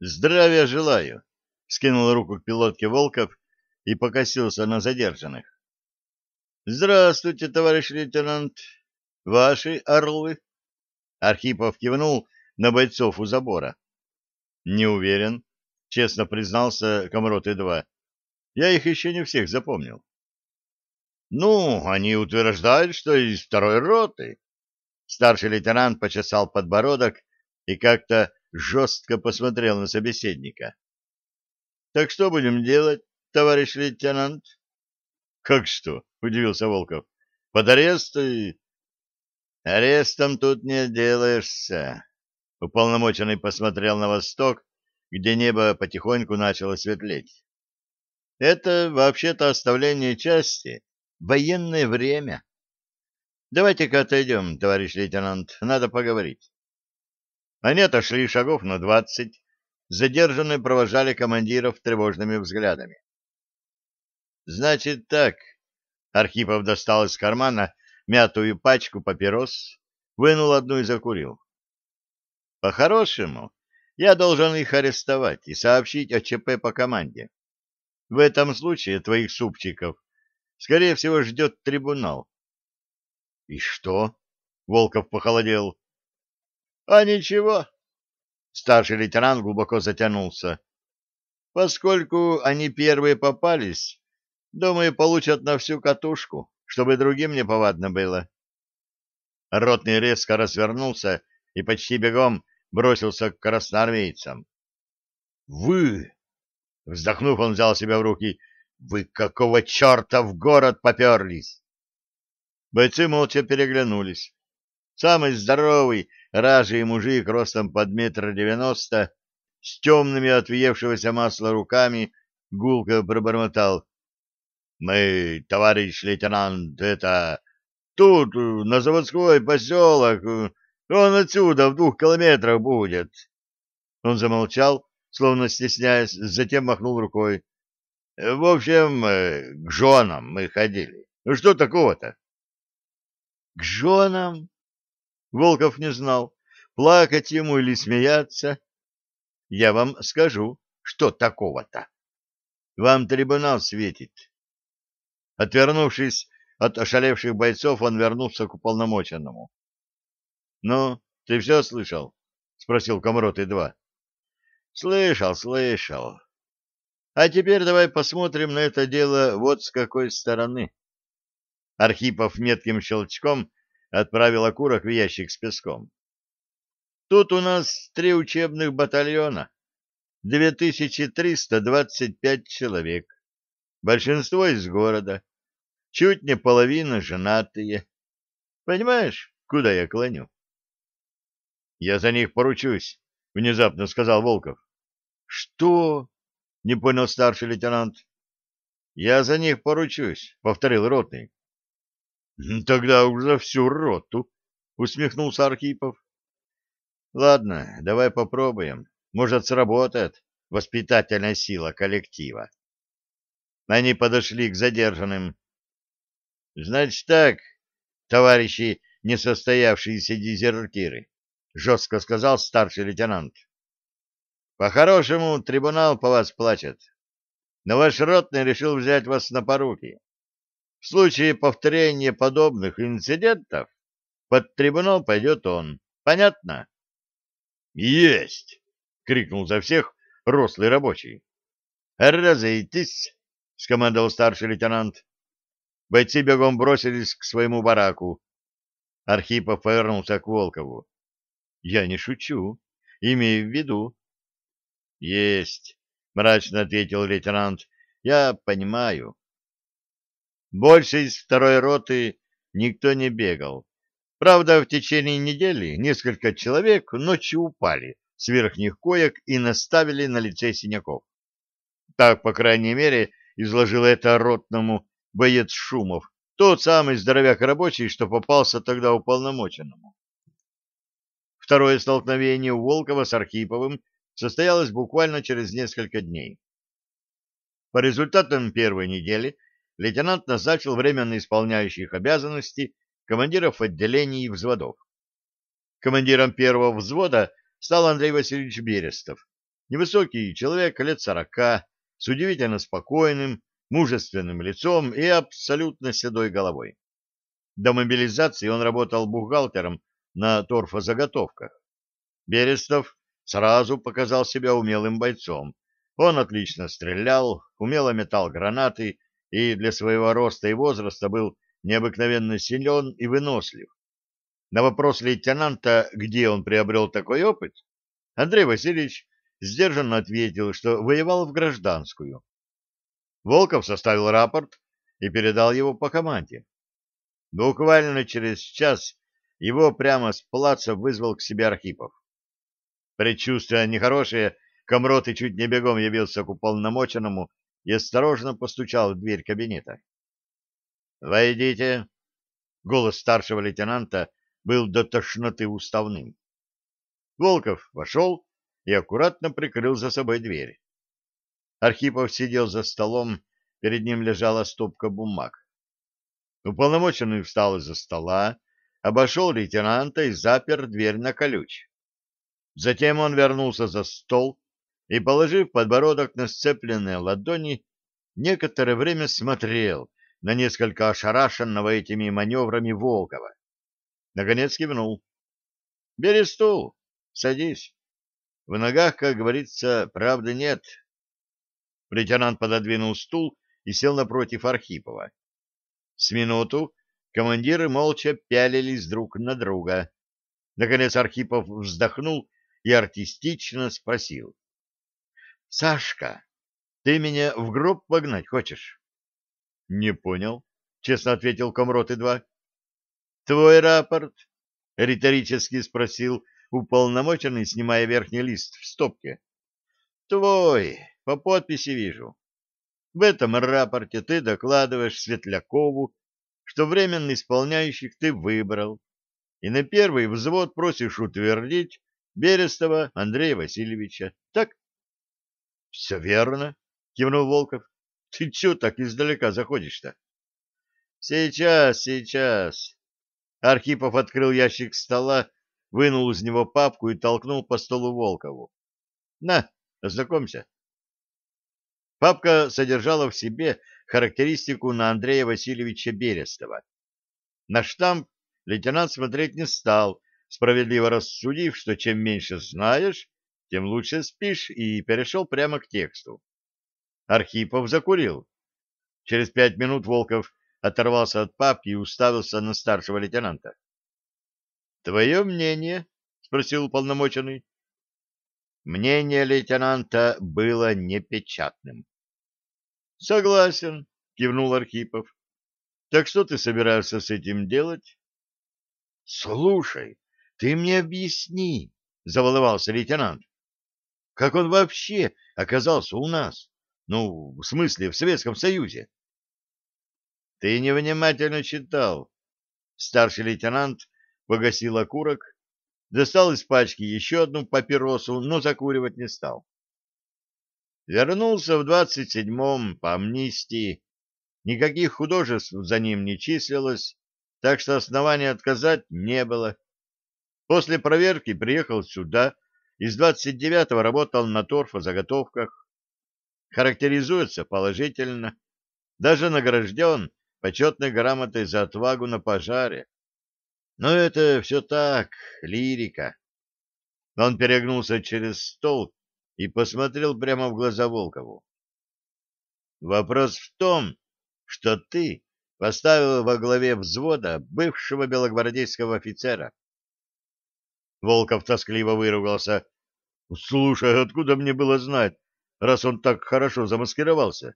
Здравия желаю, скинул руку к пилотке Волков и покосился на задержанных. Здравствуйте, товарищ лейтенант. Ваши орлы? Архипов кивнул на бойцов у забора. Не уверен, честно признался Комрот-2. Я их еще не всех запомнил. Ну, они утверждают, что из второй роты. Старший лейтенант почесал подбородок и как-то жестко посмотрел на собеседника. — Так что будем делать, товарищ лейтенант? — Как что? — удивился Волков. — Под арест и... — Арестом тут не делаешься. Уполномоченный посмотрел на восток, где небо потихоньку начало светлеть. — Это вообще-то оставление части, военное время. Давайте-ка отойдем, товарищ лейтенант, надо поговорить. Они отошли шагов на двадцать, задержанные провожали командиров тревожными взглядами. Значит так, Архипов достал из кармана мятую пачку папирос, вынул одну и закурил. По-хорошему, я должен их арестовать и сообщить о ЧП по команде. В этом случае твоих супчиков, скорее всего, ждет трибунал. — И что? — Волков похолодел. — А ничего. Старший лейтенант глубоко затянулся. — Поскольку они первые попались, думаю, получат на всю катушку, чтобы другим не повадно было. Ротный резко развернулся и почти бегом бросился к красноармейцам. — Вы! — вздохнув, он взял себя в руки. — Вы какого черта в город поперлись? Бойцы молча переглянулись. Самый здоровый, ражий мужик ростом под метр девяносто, с темными от въевшегося масла руками, гулко пробормотал. — Мы, товарищ лейтенант, это... Тут, на заводской поселок, он отсюда в двух километрах будет. Он замолчал, словно стесняясь, затем махнул рукой. — В общем, к женам мы ходили. Что такого-то? — К женам? Волков не знал, плакать ему или смеяться. Я вам скажу, что такого-то. Вам трибунал светит. Отвернувшись от ошалевших бойцов, он вернулся к уполномоченному. — Ну, ты все слышал? — спросил Комрот-2. — Слышал, слышал. А теперь давай посмотрим на это дело вот с какой стороны. Архипов метким щелчком отправил окурок в ящик с песком. Тут у нас три учебных батальона, 2325 человек, большинство из города, чуть не половина женатые. Понимаешь, куда я клоню? — Я за них поручусь, — внезапно сказал Волков. — Что? — не понял старший лейтенант. — Я за них поручусь, — повторил ротный. — Тогда уж за всю роту, — усмехнулся Архипов. — Ладно, давай попробуем. Может, сработает воспитательная сила коллектива. Они подошли к задержанным. — Значит так, товарищи несостоявшиеся дезертиры, — жестко сказал старший лейтенант. — По-хорошему, трибунал по вас плачет. Но ваш ротный решил взять вас на поруки. В случае повторения подобных инцидентов под трибунал пойдет он. Понятно? Есть! крикнул за всех рослый рабочий. Разойтись! скомандовал старший лейтенант. Бойцы бегом бросились к своему бараку. Архипов повернулся к Волкову. Я не шучу. Имею в виду. Есть, мрачно ответил лейтенант. Я понимаю. Больше из второй роты никто не бегал. Правда, в течение недели несколько человек ночью упали с верхних коек и наставили на лице синяков. Так, по крайней мере, изложил это ротному боец Шумов, тот самый здоровяк рабочий, что попался тогда уполномоченному. Второе столкновение у Волкова с Архиповым состоялось буквально через несколько дней. По результатам первой недели лейтенант назначил временно исполняющих обязанности командиров отделений и взводов. Командиром первого взвода стал Андрей Васильевич Берестов, Невысокий человек лет сорока, с удивительно спокойным, мужественным лицом и абсолютно седой головой. До мобилизации он работал бухгалтером на торфозаготовках. Берестов сразу показал себя умелым бойцом. Он отлично стрелял, умело метал гранаты и для своего роста и возраста был необыкновенно силен и вынослив. На вопрос лейтенанта, где он приобрел такой опыт, Андрей Васильевич сдержанно ответил, что воевал в гражданскую. Волков составил рапорт и передал его по команде. Буквально через час его прямо с плаца вызвал к себе Архипов. Предчувствуя нехорошее, Комрот и чуть не бегом явился к уполномоченному и осторожно постучал в дверь кабинета. «Войдите!» Голос старшего лейтенанта был до тошноты уставным. Волков вошел и аккуратно прикрыл за собой дверь. Архипов сидел за столом, перед ним лежала стопка бумаг. Уполномоченный встал из-за стола, обошел лейтенанта и запер дверь на ключ. Затем он вернулся за стол и, положив подбородок на сцепленные ладони, некоторое время смотрел на несколько ошарашенного этими маневрами Волкова. Наконец кивнул. — Бери стул, садись. В ногах, как говорится, правды нет. Лейтенант пододвинул стул и сел напротив Архипова. С минуту командиры молча пялились друг на друга. Наконец Архипов вздохнул и артистично спросил. — Сашка, ты меня в гроб погнать хочешь? — Не понял, — честно ответил Комрот-2. — Твой рапорт? — риторически спросил уполномоченный, снимая верхний лист в стопке. — Твой, по подписи вижу. В этом рапорте ты докладываешь Светлякову, что временно исполняющих ты выбрал, и на первый взвод просишь утвердить Берестова Андрея Васильевича. Так? — Все верно, — кивнул Волков. — Ты че так издалека заходишь-то? — Сейчас, сейчас. Архипов открыл ящик стола, вынул из него папку и толкнул по столу Волкову. — На, ознакомься. Папка содержала в себе характеристику на Андрея Васильевича Берестова. На штамп лейтенант смотреть не стал, справедливо рассудив, что чем меньше знаешь, тем лучше спишь, и перешел прямо к тексту. Архипов закурил. Через пять минут Волков оторвался от папки и уставился на старшего лейтенанта. — Твое мнение? — спросил уполномоченный. Мнение лейтенанта было непечатным. — Согласен, — кивнул Архипов. — Так что ты собираешься с этим делать? — Слушай, ты мне объясни, — заволновался лейтенант. — Как он вообще оказался у нас? Ну, в смысле, в Советском Союзе? — Ты невнимательно читал. Старший лейтенант погасил окурок достал из пачки еще одну папиросу, но закуривать не стал. Вернулся в двадцать седьмом по амнистии. Никаких художеств за ним не числилось, так что основания отказать не было. После проверки приехал сюда, из двадцать девятого работал на торфозаготовках. Характеризуется положительно. Даже награжден почетной грамотой за отвагу на пожаре. Но это все так, лирика. Он перегнулся через стол и посмотрел прямо в глаза Волкову. Вопрос в том, что ты поставил во главе взвода бывшего белогвардейского офицера. Волков тоскливо выругался. — Слушай, откуда мне было знать, раз он так хорошо замаскировался?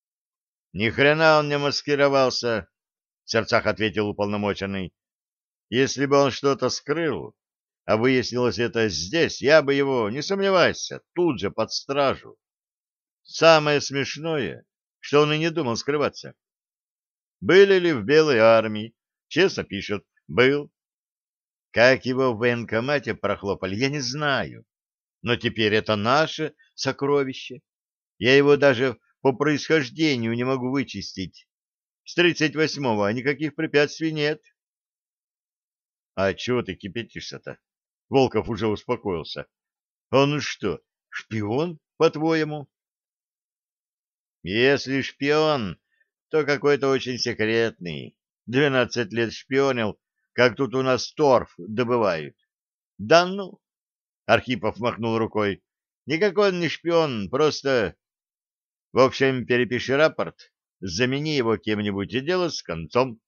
— Ни хрена он не маскировался, — в сердцах ответил уполномоченный. Если бы он что-то скрыл, а выяснилось это здесь, я бы его, не сомневайся, тут же под стражу. Самое смешное, что он и не думал скрываться. Были ли в Белой армии? Честно пишет, был. Как его в военкомате прохлопали, я не знаю. Но теперь это наше сокровище. Я его даже по происхождению не могу вычистить. С тридцать восьмого никаких препятствий нет. — А чего ты кипятишься-то? Волков уже успокоился. — Он что, Шпион, по-твоему? Если шпион, то какой-то очень секретный. Двенадцать лет шпионил, как тут у нас торф добывают. Да ну! Архипов махнул рукой. Никакой он не шпион, просто... В общем, перепиши рапорт, замени его кем-нибудь, и дело с концом.